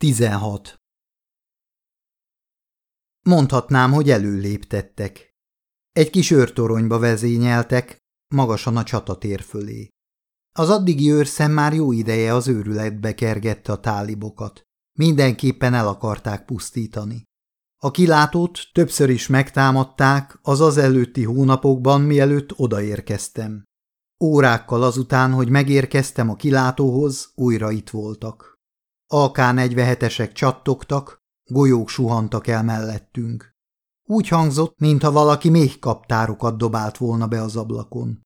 16. Mondhatnám, hogy előléptettek. Egy kis őrtoronyba vezényeltek, magasan a csatatér fölé. Az addigi őrszem már jó ideje az őrületbe kergette a tálibokat. Mindenképpen el akarták pusztítani. A kilátót többször is megtámadták az az előtti hónapokban, mielőtt odaérkeztem. Órákkal azután, hogy megérkeztem a kilátóhoz, újra itt voltak. AK-47-esek csattogtak, golyók suhantak el mellettünk. Úgy hangzott, mintha valaki még kaptárokat dobált volna be az ablakon.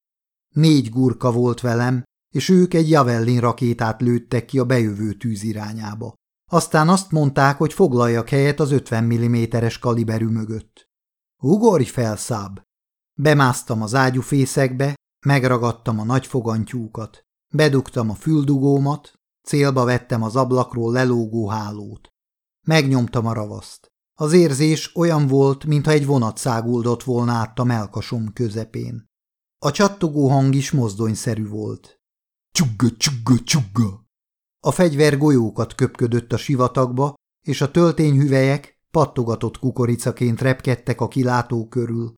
Négy gurka volt velem, és ők egy Javellin rakétát lőttek ki a bejövő tűz irányába. Aztán azt mondták, hogy foglaljak helyet az 50 mm-es kaliberű mögött. Ugorj fel, száb! Bemásztam az ágyúfészekbe, megragadtam a nagy fogantyúkat, bedugtam a füldugómat, célba vettem az ablakról lelógó hálót. Megnyomtam a ravaszt. Az érzés olyan volt, mintha egy vonat száguldott volna át a melkasom közepén. A csattogó hang is mozdonyszerű volt. Csugga, csugga, csugga! A fegyver golyókat köpködött a sivatagba, és a töltényhüvelyek pattogatott kukoricaként repkedtek a kilátó körül.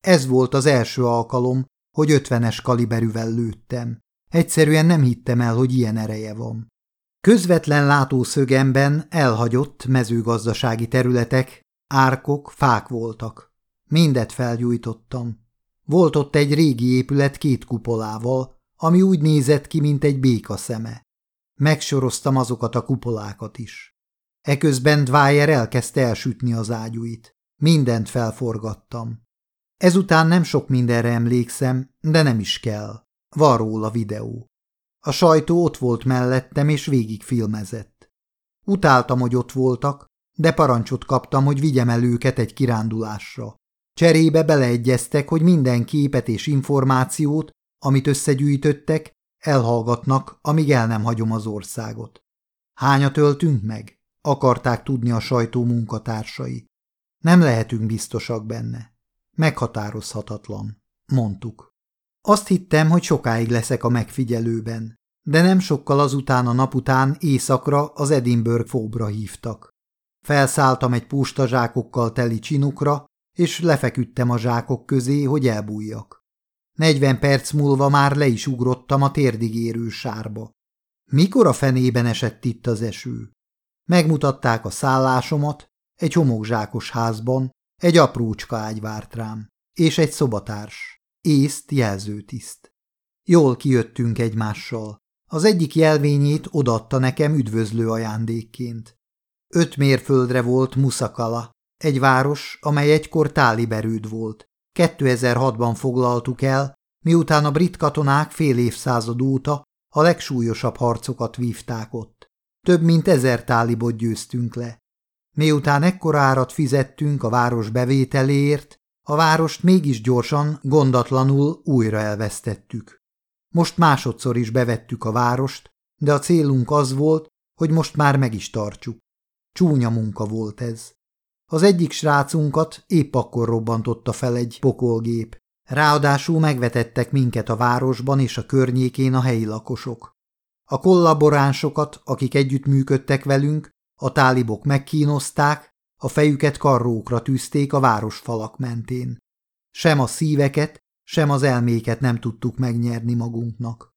Ez volt az első alkalom, hogy ötvenes kaliberűvel lőttem. Egyszerűen nem hittem el, hogy ilyen ereje van. Közvetlen látószögemben elhagyott mezőgazdasági területek, árkok, fák voltak. Mindet felgyújtottam. Volt ott egy régi épület két kupolával, ami úgy nézett ki, mint egy béka szeme. Megsoroztam azokat a kupolákat is. Eközben Dwyer elkezdte elsütni az ágyúit. Mindent felforgattam. Ezután nem sok mindenre emlékszem, de nem is kell. Van róla videó. A sajtó ott volt mellettem, és végig filmezett. Utáltam, hogy ott voltak, de parancsot kaptam, hogy vigyem el őket egy kirándulásra. Cserébe beleegyeztek, hogy minden képet és információt, amit összegyűjtöttek, elhallgatnak, amíg el nem hagyom az országot. Hányat öltünk meg? Akarták tudni a sajtó munkatársai. Nem lehetünk biztosak benne. Meghatározhatatlan, mondtuk. Azt hittem, hogy sokáig leszek a megfigyelőben, de nem sokkal azután a nap után éjszakra az Edinburgh fóbra hívtak. Felszálltam egy pustazsákokkal teli csinukra, és lefeküdtem a zsákok közé, hogy elbújjak. Negyven perc múlva már le is ugrottam a térdig érő sárba. Mikor a fenében esett itt az eső? Megmutatták a szállásomat, egy homokzsákos házban, egy aprócska ágy várt rám, és egy szobatárs, észt jelzőtiszt. Jól kijöttünk egymással. Az egyik jelvényét odaadta nekem üdvözlő ajándékként. Öt mérföldre volt Muszakala, egy város, amely egykor táliberőd volt. 2006-ban foglaltuk el, miután a brit katonák fél évszázad óta a legsúlyosabb harcokat vívták ott. Több mint ezer tálibot győztünk le. Miután ekkora árat fizettünk a város bevételéért, a várost mégis gyorsan, gondatlanul újra elvesztettük. Most másodszor is bevettük a várost, de a célunk az volt, hogy most már meg is tartsuk. Csúnya munka volt ez. Az egyik srácunkat épp akkor robbantotta fel egy pokolgép. Ráadásul megvetettek minket a városban és a környékén a helyi lakosok. A kollaboránsokat, akik együttműködtek velünk, a tálibok megkínozták, a fejüket karrókra tűzték a városfalak mentén. Sem a szíveket, sem az elméket nem tudtuk megnyerni magunknak.